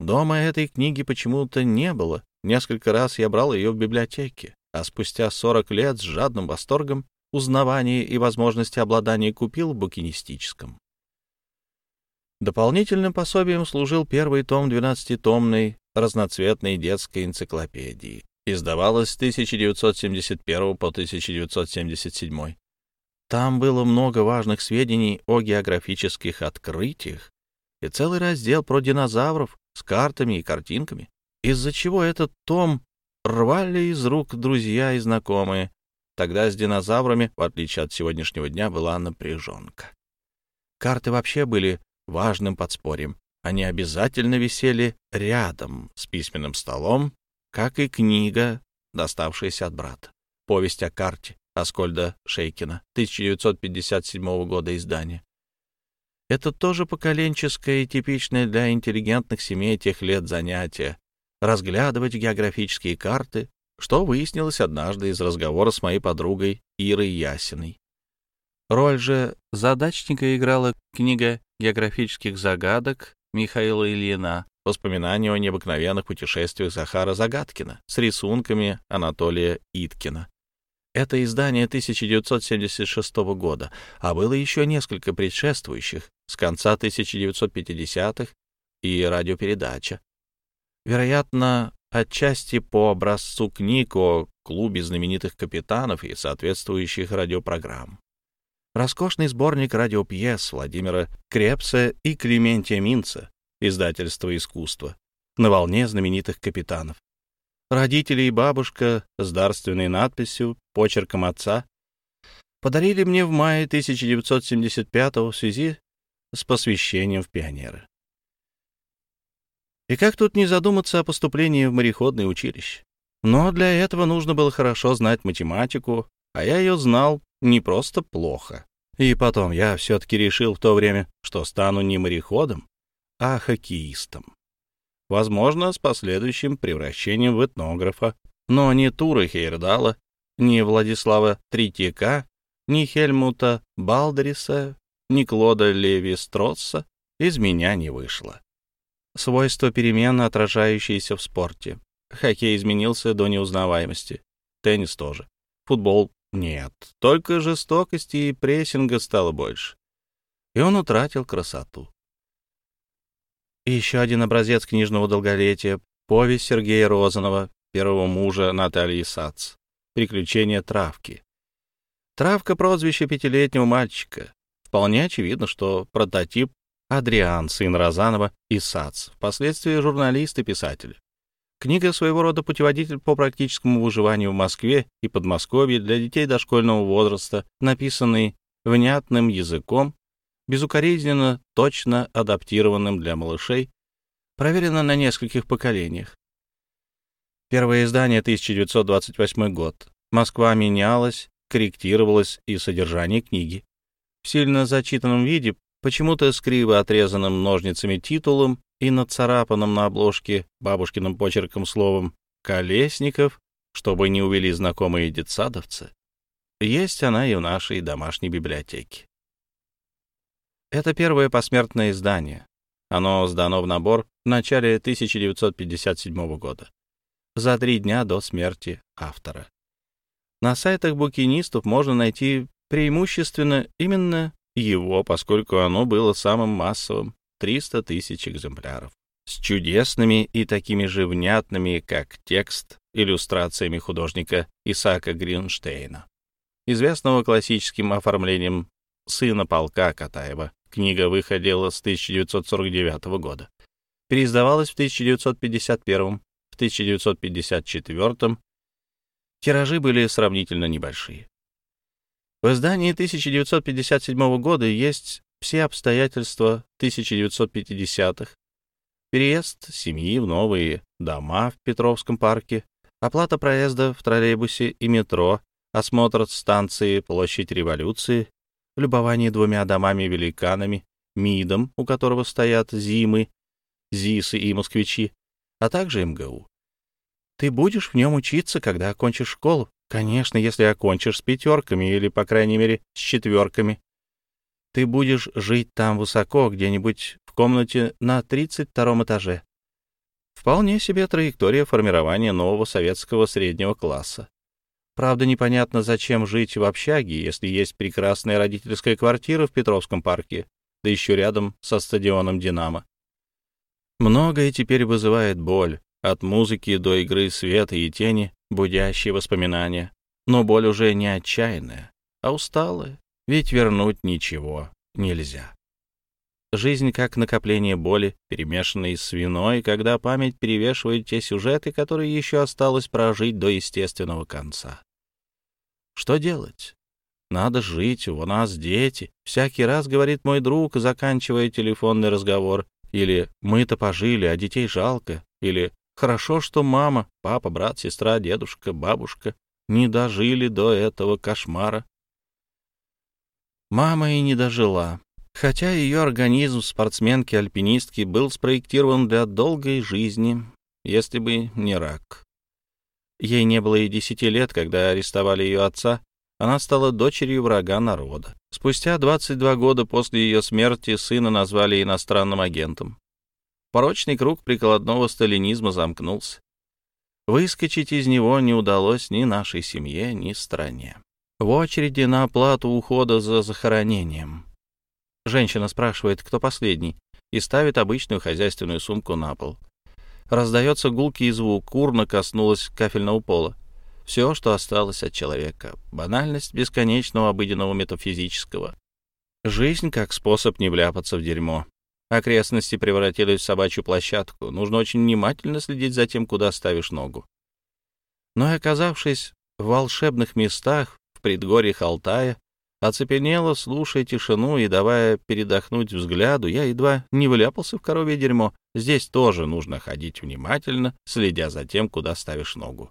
Дома этой книги почему-то не было. Несколько раз я брал ее в библиотеке, а спустя 40 лет с жадным восторгом узнавания и возможности обладания купил в букинистическом. Дополнительным пособием служил первый том 12-томной разноцветной детской энциклопедии. Издавалась с 1971 по 1977. Там было много важных сведений о географических открытиях и целый раздел про динозавров с картами и картинками. из-за чего этот том рвали из рук друзья и знакомые. Тогда с динозаврами, в отличие от сегодняшнего дня, была напряженка. Карты вообще были важным подспорьем. Они обязательно висели рядом с письменным столом, как и книга, доставшаяся от брата. Повесть о карте Аскольда Шейкина, 1957 года издания. Это тоже поколенческое и типичное для интеллигентных семей тех лет занятие — разглядывать географические карты, что выяснилось однажды из разговора с моей подругой Ирой Ясиной. Роль же задачника играла книга географических загадок Михаила Ильина «Воспоминания о необыкновенных путешествиях Захара Загадкина» с рисунками Анатолия Иткина. Это издание 1976 года, а было еще несколько предшествующих с конца 1950-х и радиопередача. Вероятно, отчасти по образцу книг о клубе знаменитых капитанов и соответствующих радиопрограмм. Роскошный сборник радиопьес Владимира Крепса и Клементия Минца, издательство искусства, на волне знаменитых капитанов. Родители и бабушка с дарственной надписью, почерком отца, подарили мне в мае 1975 в связи с посвящением в пионеры. И как тут не задуматься о поступлении в мореходное училище? Но для этого нужно было хорошо знать математику, а я ее знал не просто плохо. И потом я все-таки решил в то время, что стану не мореходом, а хоккеистом. Возможно, с последующим превращением в этнографа. Но ни Тура Хейрдала, ни Владислава Третьяка, ни Хельмута Балдериса, ни Клода Леви Стросса из меня не вышло. Свойства перемен, отражающиеся в спорте. Хоккей изменился до неузнаваемости. Теннис тоже. Футбол — нет. Только жестокости и прессинга стало больше. И он утратил красоту. И еще один образец книжного долголетия — повесть Сергея Розанова, первого мужа Натальи Сац. «Приключения травки». Травка — прозвище пятилетнего мальчика. Вполне очевидно, что прототип Адриан, сын Розанова и Сац, впоследствии журналист и писатель. Книга своего рода путеводитель по практическому выживанию в Москве и Подмосковье для детей дошкольного возраста, написанный внятным языком, безукоризненно, точно адаптированным для малышей, проверено на нескольких поколениях. Первое издание 1928 год. Москва менялась, корректировалась и содержание книги. В сильно зачитанном виде почему-то с криво отрезанным ножницами титулом и нацарапанным на обложке бабушкиным почерком словом «Колесников», чтобы не увели знакомые детсадовцы. Есть она и в нашей домашней библиотеке. Это первое посмертное издание. Оно сдано в набор в начале 1957 года, за три дня до смерти автора. На сайтах букинистов можно найти преимущественно именно его, поскольку оно было самым массовым — 300 тысяч экземпляров, с чудесными и такими же внятными, как текст, иллюстрациями художника Исаака Гринштейна, известного классическим оформлением сына полка Катаева. Книга выходила с 1949 года. Переиздавалась в 1951, в 1954. Тиражи были сравнительно небольшие. В издании 1957 года есть все обстоятельства 1950-х. Переезд семьи в новые дома в Петровском парке, оплата проезда в троллейбусе и метро, осмотр станции Площадь Революции, любование двумя домами-великанами, МИДом, у которого стоят Зимы, ЗИСы и москвичи, а также МГУ. Ты будешь в нем учиться, когда окончишь школу, Конечно, если окончишь с пятерками или, по крайней мере, с четверками. Ты будешь жить там высоко, где-нибудь в комнате на 32 этаже. Вполне себе траектория формирования нового советского среднего класса. Правда, непонятно, зачем жить в общаге, если есть прекрасная родительская квартира в Петровском парке, да еще рядом со стадионом «Динамо». Многое теперь вызывает боль, от музыки до игры света и тени, будящие воспоминания. Но боль уже не отчаянная, а усталая, ведь вернуть ничего нельзя. Жизнь как накопление боли, перемешанной с виной, когда память перевешивает те сюжеты, которые еще осталось прожить до естественного конца. Что делать? Надо жить, у нас дети. Всякий раз, говорит мой друг, заканчивая телефонный разговор. Или «мы-то пожили, а детей жалко». Или «хорошо, что мама, папа, брат, сестра, дедушка, бабушка не дожили до этого кошмара». Мама и не дожила. Хотя ее организм спортсменки-альпинистки был спроектирован для долгой жизни, если бы не рак. Ей не было и десяти лет, когда арестовали ее отца, она стала дочерью врага народа. Спустя 22 года после ее смерти сына назвали иностранным агентом. Порочный круг прикладного сталинизма замкнулся. Выскочить из него не удалось ни нашей семье, ни стране. В очереди на оплату ухода за захоронением. Женщина спрашивает, кто последний, и ставит обычную хозяйственную сумку на пол. Раздается гулкий звук, урна коснулась кафельного пола все, что осталось от человека. Банальность бесконечного обыденного метафизического. Жизнь как способ не вляпаться в дерьмо. Окрестности превратились в собачью площадку. Нужно очень внимательно следить за тем, куда ставишь ногу. Но и оказавшись в волшебных местах, в предгорьях Алтая, оцепенело, слушая тишину и давая передохнуть взгляду, я едва не вляпался в коровье дерьмо. Здесь тоже нужно ходить внимательно, следя за тем, куда ставишь ногу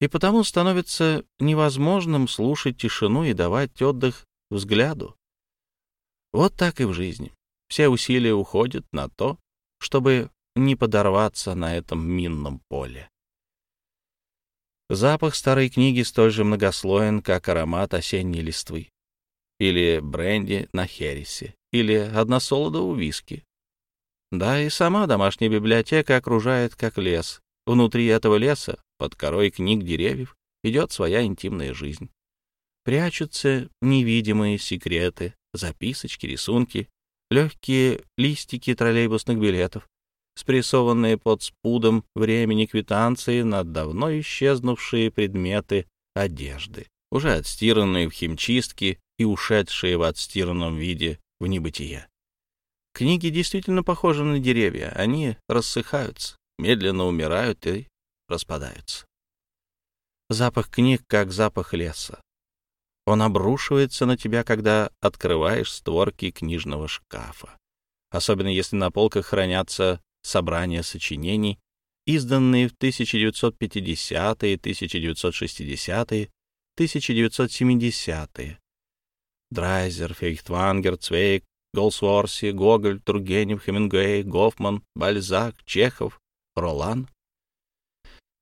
и потому становится невозможным слушать тишину и давать отдых взгляду. Вот так и в жизни. Все усилия уходят на то, чтобы не подорваться на этом минном поле. Запах старой книги столь же многослоен, как аромат осенней листвы, или бренди на хересе, или односолодового виски. Да, и сама домашняя библиотека окружает как лес. Внутри этого леса под корой книг деревьев идет своя интимная жизнь. Прячутся невидимые секреты, записочки, рисунки, легкие листики троллейбусных билетов, спрессованные под спудом времени квитанции на давно исчезнувшие предметы одежды, уже отстиранные в химчистке и ушедшие в отстиранном виде в небытие. Книги действительно похожи на деревья, они рассыхаются, медленно умирают и распадаются. Запах книг, как запах леса. Он обрушивается на тебя, когда открываешь створки книжного шкафа. Особенно если на полках хранятся собрания сочинений, изданные в 1950-е, 1960-е, 1970-е. Драйзер, Фейхтвангер, Цвейк, Голсворси, Гоголь, Тургенев, Хемингуэй, Гофман, Бальзак, Чехов, Ролан.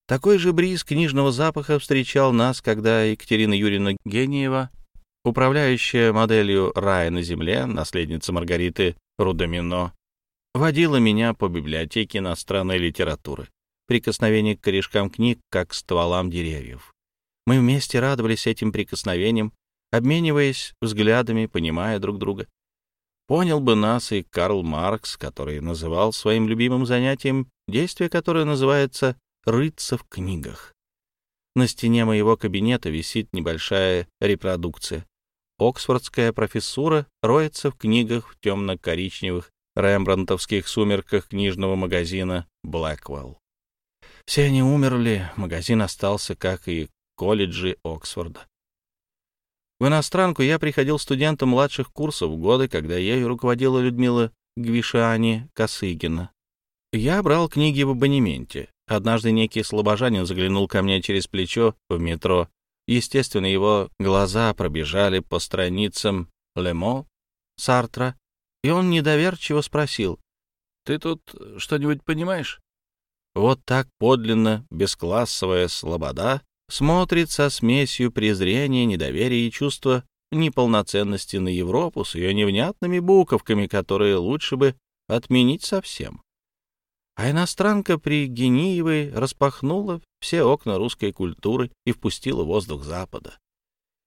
Такой же бриз книжного запаха встречал нас, когда Екатерина Юрьевна Гениева, управляющая моделью «Рая на земле», наследница Маргариты Рудомино, водила меня по библиотеке иностранной литературы. Прикосновение к корешкам книг, как к стволам деревьев. Мы вместе радовались этим прикосновениям, обмениваясь взглядами, понимая друг друга. Понял бы нас и Карл Маркс, который называл своим любимым занятием действие, которое называется рыться в книгах. На стене моего кабинета висит небольшая репродукция. Оксфордская профессура роется в книгах в темно-коричневых рембрандтовских сумерках книжного магазина «Блэквелл». Все они умерли, магазин остался, как и колледжи Оксфорда. В иностранку я приходил студентом младших курсов в годы, когда ею руководила Людмила Гвишани Косыгина. Я брал книги в абонементе. Однажды некий слабожанин заглянул ко мне через плечо в метро. Естественно, его глаза пробежали по страницам Лемо, Сартра, и он недоверчиво спросил, «Ты тут что-нибудь понимаешь?» Вот так подлинно бесклассовая слобода смотрит со смесью презрения, недоверия и чувства неполноценности на Европу с ее невнятными буковками, которые лучше бы отменить совсем а иностранка при Гениевой распахнула все окна русской культуры и впустила воздух Запада.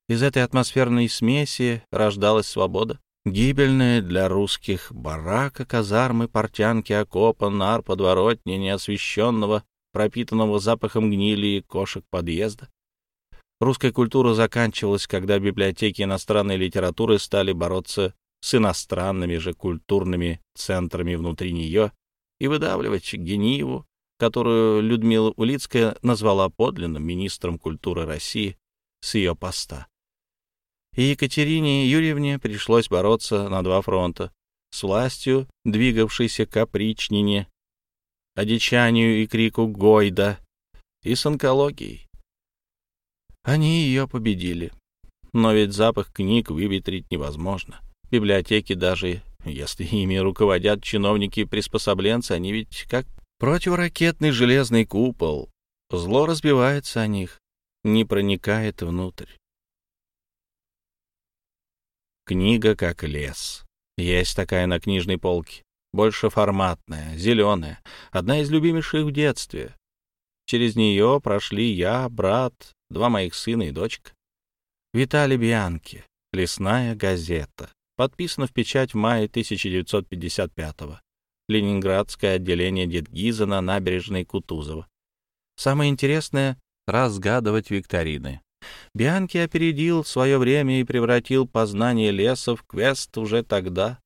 Из этой атмосферной смеси рождалась свобода, гибельная для русских барака, казармы, портянки, окопа, нар, подворотни, неосвещенного, пропитанного запахом гнили и кошек подъезда. Русская культура заканчивалась, когда библиотеки иностранной литературы стали бороться с иностранными же культурными центрами внутри нее и выдавливать Гениеву, которую Людмила Улицкая назвала подлинным министром культуры России, с ее поста. И Екатерине Юрьевне пришлось бороться на два фронта с властью, двигавшейся капричнине, одичанию и крику Гойда, и с онкологией. Они ее победили. Но ведь запах книг выветрить невозможно. Библиотеки даже, если ими руководят чиновники-приспособленцы, они ведь как противоракетный железный купол. Зло разбивается о них, не проникает внутрь. Книга как лес. Есть такая на книжной полке. Больше форматная, зеленая. Одна из любимейших в детстве. Через нее прошли я, брат, два моих сына и дочка. Виталий Бьянки. Лесная газета. Подписано в печать в мае 1955-го. Ленинградское отделение Дедгиза на набережной Кутузова. Самое интересное — разгадывать викторины. Бианки опередил свое время и превратил познание леса в квест уже тогда.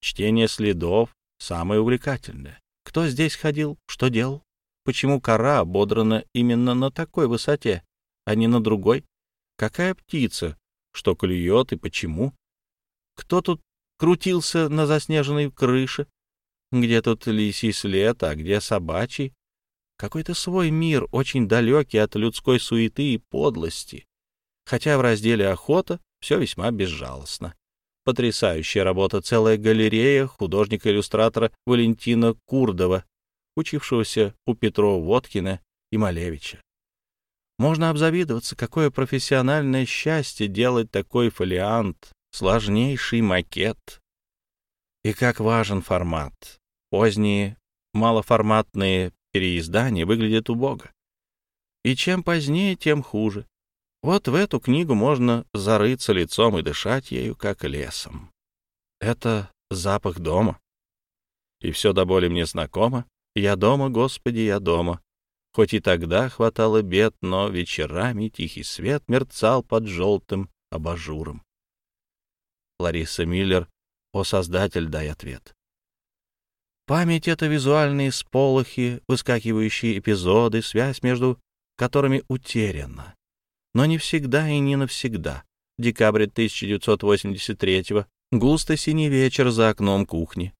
Чтение следов — самое увлекательное. Кто здесь ходил, что делал? Почему кора ободрана именно на такой высоте, а не на другой? Какая птица? Что клюет и почему? Кто тут крутился на заснеженной крыше? Где тут лисий след, а где собачий? Какой-то свой мир, очень далекий от людской суеты и подлости. Хотя в разделе «Охота» все весьма безжалостно. Потрясающая работа, целая галерея художника-иллюстратора Валентина Курдова, учившегося у Петрова Водкина и Малевича. Можно обзавидоваться, какое профессиональное счастье делать такой фолиант, сложнейший макет. И как важен формат. Поздние, малоформатные переиздания выглядят убого. И чем позднее, тем хуже. Вот в эту книгу можно зарыться лицом и дышать ею, как лесом. Это запах дома. И все до боли мне знакомо. Я дома, Господи, я дома. Хоть и тогда хватало бед, но вечерами тихий свет мерцал под желтым абажуром. Лариса Миллер, о Создатель, дай ответ. Память — это визуальные сполохи, выскакивающие эпизоды, связь между которыми утеряна. Но не всегда и не навсегда. Декабрь 1983-го, густо синий вечер за окном кухни.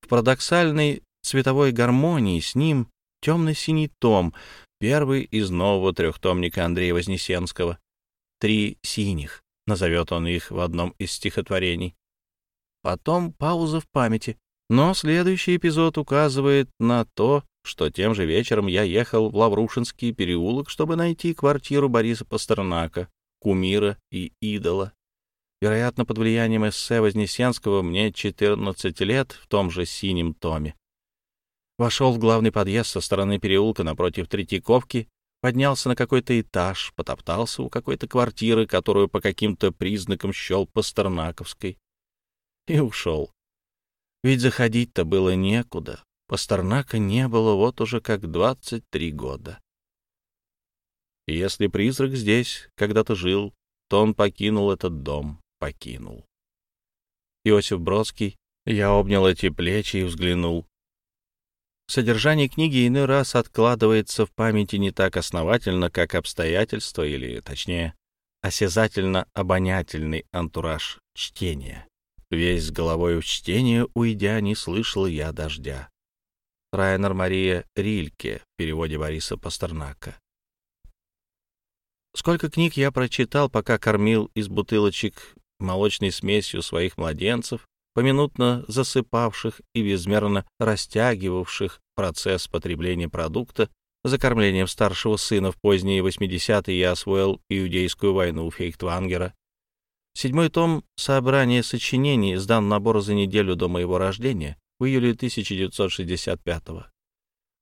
В парадоксальной цветовой гармонии с ним темно-синий том, первый из нового трехтомника Андрея Вознесенского. «Три синих», назовет он их в одном из стихотворений. Потом пауза в памяти. Но следующий эпизод указывает на то, что тем же вечером я ехал в Лаврушинский переулок, чтобы найти квартиру Бориса Пастернака, кумира и идола. Вероятно, под влиянием эссе Вознесенского мне 14 лет в том же синем томе. Вошел в главный подъезд со стороны переулка напротив Третьяковки, поднялся на какой-то этаж, потоптался у какой-то квартиры, которую по каким-то признакам счел Пастернаковской, и ушел. Ведь заходить-то было некуда. Пастернака не было вот уже как 23 года. Если призрак здесь когда-то жил, то он покинул этот дом, покинул. Иосиф Бродский, я обнял эти плечи и взглянул. Содержание книги иной раз откладывается в памяти не так основательно, как обстоятельства, или, точнее, осязательно-обонятельный антураж чтения. Весь с головой в чтение, уйдя, не слышал я дождя. Райнер Мария Рильке в переводе Бориса Пастернака. Сколько книг я прочитал, пока кормил из бутылочек молочной смесью своих младенцев, поминутно засыпавших и безмерно растягивавших процесс потребления продукта, за кормлением старшего сына в поздние 80-е я освоил иудейскую войну Фейхтвангера. Седьмой том собрания сочинений сдан набор за неделю до моего рождения, в июле 1965 -го.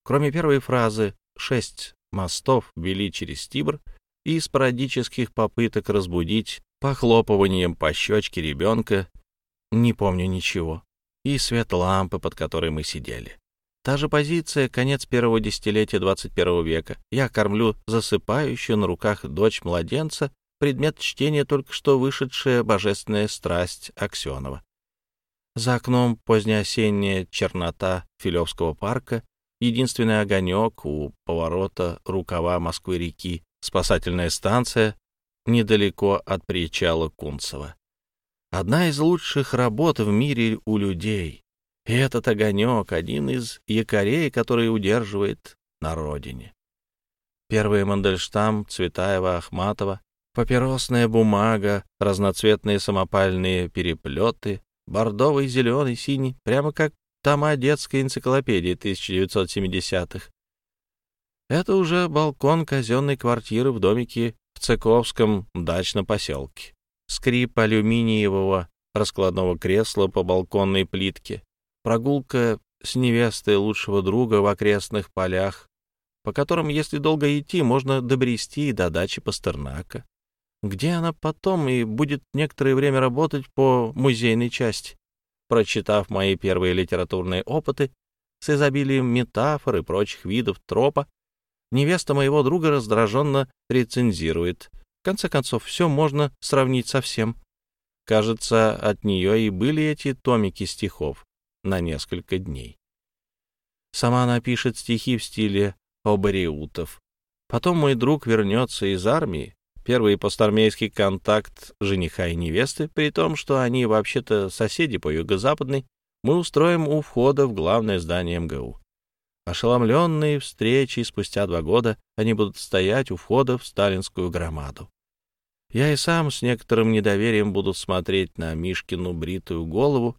Кроме первой фразы «шесть мостов вели через Тибр» и спорадических попыток разбудить похлопыванием по щечке ребенка не помню ничего. И свет лампы, под которой мы сидели. Та же позиция, конец первого десятилетия 21 века. Я кормлю засыпающую на руках дочь младенца, предмет чтения только что вышедшая «Божественная страсть» Аксенова. За окном позднеосенняя чернота Филевского парка, единственный огонек у поворота рукава Москвы-реки, спасательная станция недалеко от причала Кунцева. Одна из лучших работ в мире у людей. И этот огонек — один из якорей, который удерживает на родине. Первый Мандельштам, Цветаева, Ахматова, папиросная бумага, разноцветные самопальные переплеты, бордовый, зеленый, синий, прямо как тома детской энциклопедии 1970-х. Это уже балкон казенной квартиры в домике в Цыковском дачном поселке. Скрип алюминиевого раскладного кресла по балконной плитке, прогулка с невестой лучшего друга в окрестных полях, по которым, если долго идти, можно добрести до дачи Пастернака, где она потом и будет некоторое время работать по музейной части. Прочитав мои первые литературные опыты с изобилием метафор и прочих видов тропа, невеста моего друга раздраженно рецензирует. В конце концов, все можно сравнить со всем. Кажется, от нее и были эти томики стихов на несколько дней. Сама она пишет стихи в стиле обариутов. Потом мой друг вернется из армии, первый постармейский контакт жениха и невесты, при том, что они вообще-то соседи по юго-западной, мы устроим у входа в главное здание МГУ. Ошеломленные встречи спустя два года они будут стоять у входа в сталинскую громаду. Я и сам с некоторым недоверием буду смотреть на Мишкину бритую голову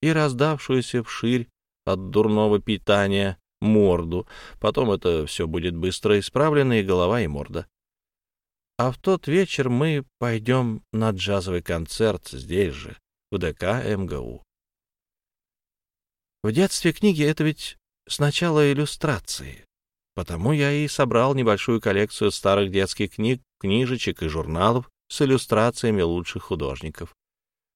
и раздавшуюся вширь от дурного питания морду. Потом это все будет быстро исправлено, и голова, и морда. А в тот вечер мы пойдем на джазовый концерт здесь же, в ДК МГУ. В детстве книги — это ведь сначала иллюстрации. Потому я и собрал небольшую коллекцию старых детских книг, книжечек и журналов с иллюстрациями лучших художников.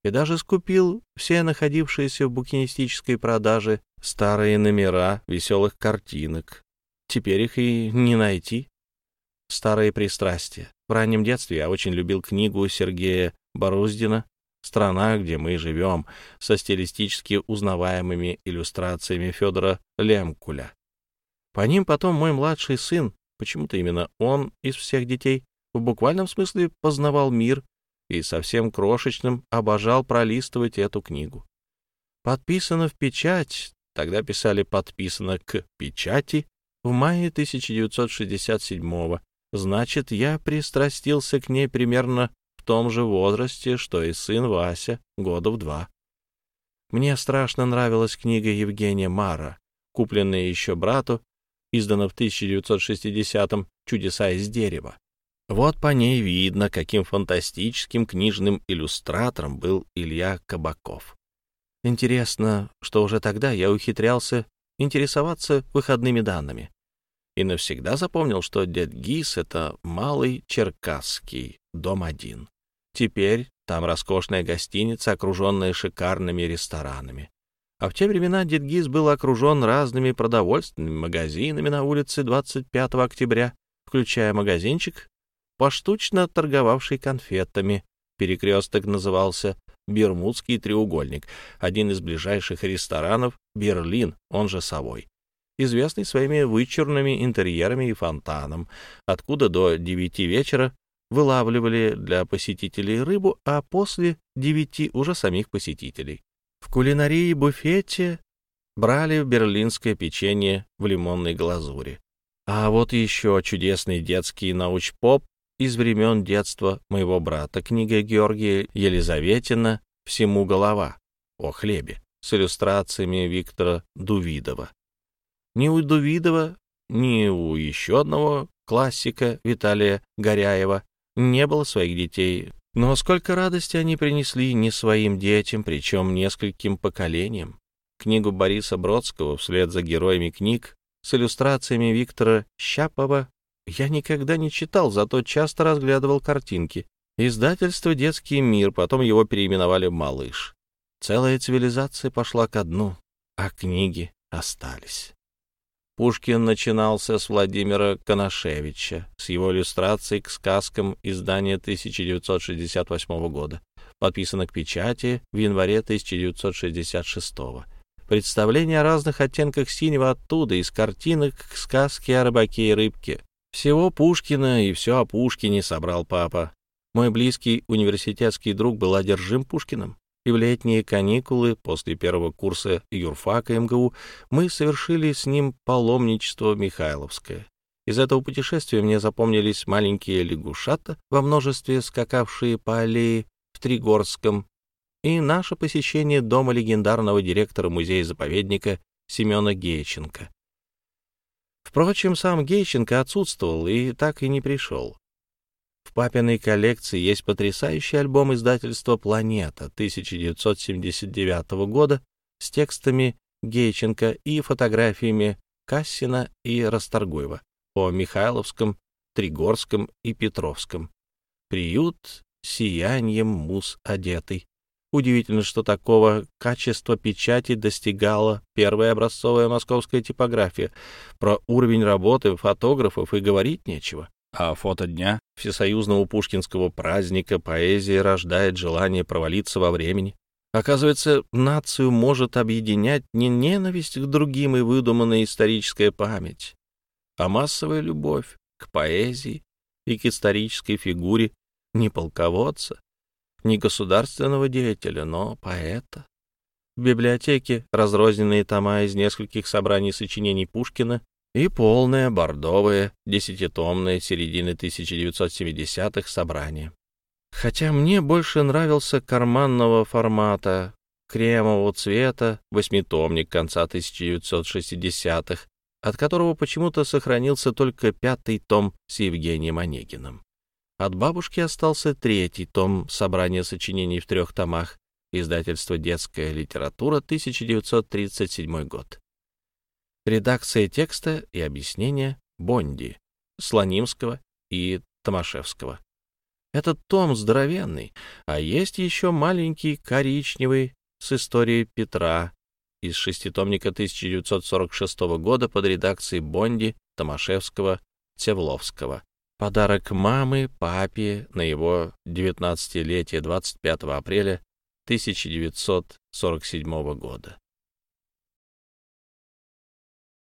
И даже скупил все находившиеся в букинистической продаже старые номера веселых картинок. Теперь их и не найти. Старые пристрастия. В раннем детстве я очень любил книгу Сергея Боруздина «Страна, где мы живем», со стилистически узнаваемыми иллюстрациями Федора Лемкуля. По ним потом мой младший сын, почему-то именно он из всех детей, в буквальном смысле познавал мир и совсем крошечным обожал пролистывать эту книгу. Подписано в печать, Тогда писали «подписано к печати» в мае 1967-го. Значит, я пристрастился к ней примерно в том же возрасте, что и сын Вася, года в два. Мне страшно нравилась книга Евгения Мара, купленная еще брату, издана в 1960-м «Чудеса из дерева». Вот по ней видно, каким фантастическим книжным иллюстратором был Илья Кабаков. Интересно, что уже тогда я ухитрялся интересоваться выходными данными. И навсегда запомнил, что дед Гис — это малый черкасский, дом один. Теперь там роскошная гостиница, окруженная шикарными ресторанами. А в те времена дед Гис был окружен разными продовольственными магазинами на улице 25 октября, включая магазинчик, поштучно торговавший конфетами. Перекресток назывался Бермудский треугольник, один из ближайших ресторанов Берлин, он же Совой, известный своими вычурными интерьерами и фонтаном, откуда до девяти вечера вылавливали для посетителей рыбу, а после девяти уже самих посетителей. В кулинарии буфете брали берлинское печенье в лимонной глазури. А вот еще чудесный детский научпоп из времен детства моего брата, книга Георгия Елизаветина «Всему голова» о хлебе с иллюстрациями Виктора Дувидова. Ни у Дувидова, ни у еще одного классика Виталия Горяева не было своих детей, но сколько радости они принесли не своим детям, причем нескольким поколениям. Книгу Бориса Бродского вслед за героями книг с иллюстрациями Виктора Щапова я никогда не читал, зато часто разглядывал картинки. Издательство «Детский мир», потом его переименовали «Малыш». Целая цивилизация пошла ко дну, а книги остались. Пушкин начинался с Владимира Коношевича, с его иллюстрацией к сказкам издания 1968 года, подписано к печати в январе 1966 Представление о разных оттенках синего оттуда, из картинок к сказке о рыбаке и рыбке. Всего Пушкина и все о Пушкине собрал папа. Мой близкий университетский друг был одержим Пушкиным и в летние каникулы после первого курса юрфака МГУ мы совершили с ним паломничество Михайловское. Из этого путешествия мне запомнились маленькие лягушата во множестве скакавшие по аллее в Тригорском и наше посещение дома легендарного директора музея-заповедника Семена Гейченко. Впрочем, сам Гейченко отсутствовал и так и не пришел. Папиной коллекции есть потрясающий альбом издательства «Планета» 1979 года с текстами Гейченко и фотографиями Кассина и Расторгуева о Михайловском, Тригорском и Петровском. Приют сиянием мус одетый. Удивительно, что такого качества печати достигала первая образцовая московская типография. Про уровень работы фотографов и говорить нечего. А фото дня всесоюзного пушкинского праздника поэзия рождает желание провалиться во времени. Оказывается, нацию может объединять не ненависть к другим и выдуманная историческая память, а массовая любовь к поэзии и к исторической фигуре не полководца, не государственного деятеля, но поэта. В библиотеке разрозненные тома из нескольких собраний сочинений Пушкина и полное бордовое десятитомное середины 1970-х собрание. Хотя мне больше нравился карманного формата, кремового цвета, восьмитомник конца 1960-х, от которого почему-то сохранился только пятый том с Евгением Онегиным. От бабушки остался третий том собрания сочинений в трех томах, издательство «Детская литература», 1937 год. Редакция текста и объяснения Бонди, Слонимского и Томашевского. Этот том здоровенный, а есть еще маленький коричневый с историей Петра из шеститомника 1946 года под редакцией Бонди, Томашевского, Цевловского. Подарок мамы папе на его 19-летие 25 апреля 1947 года.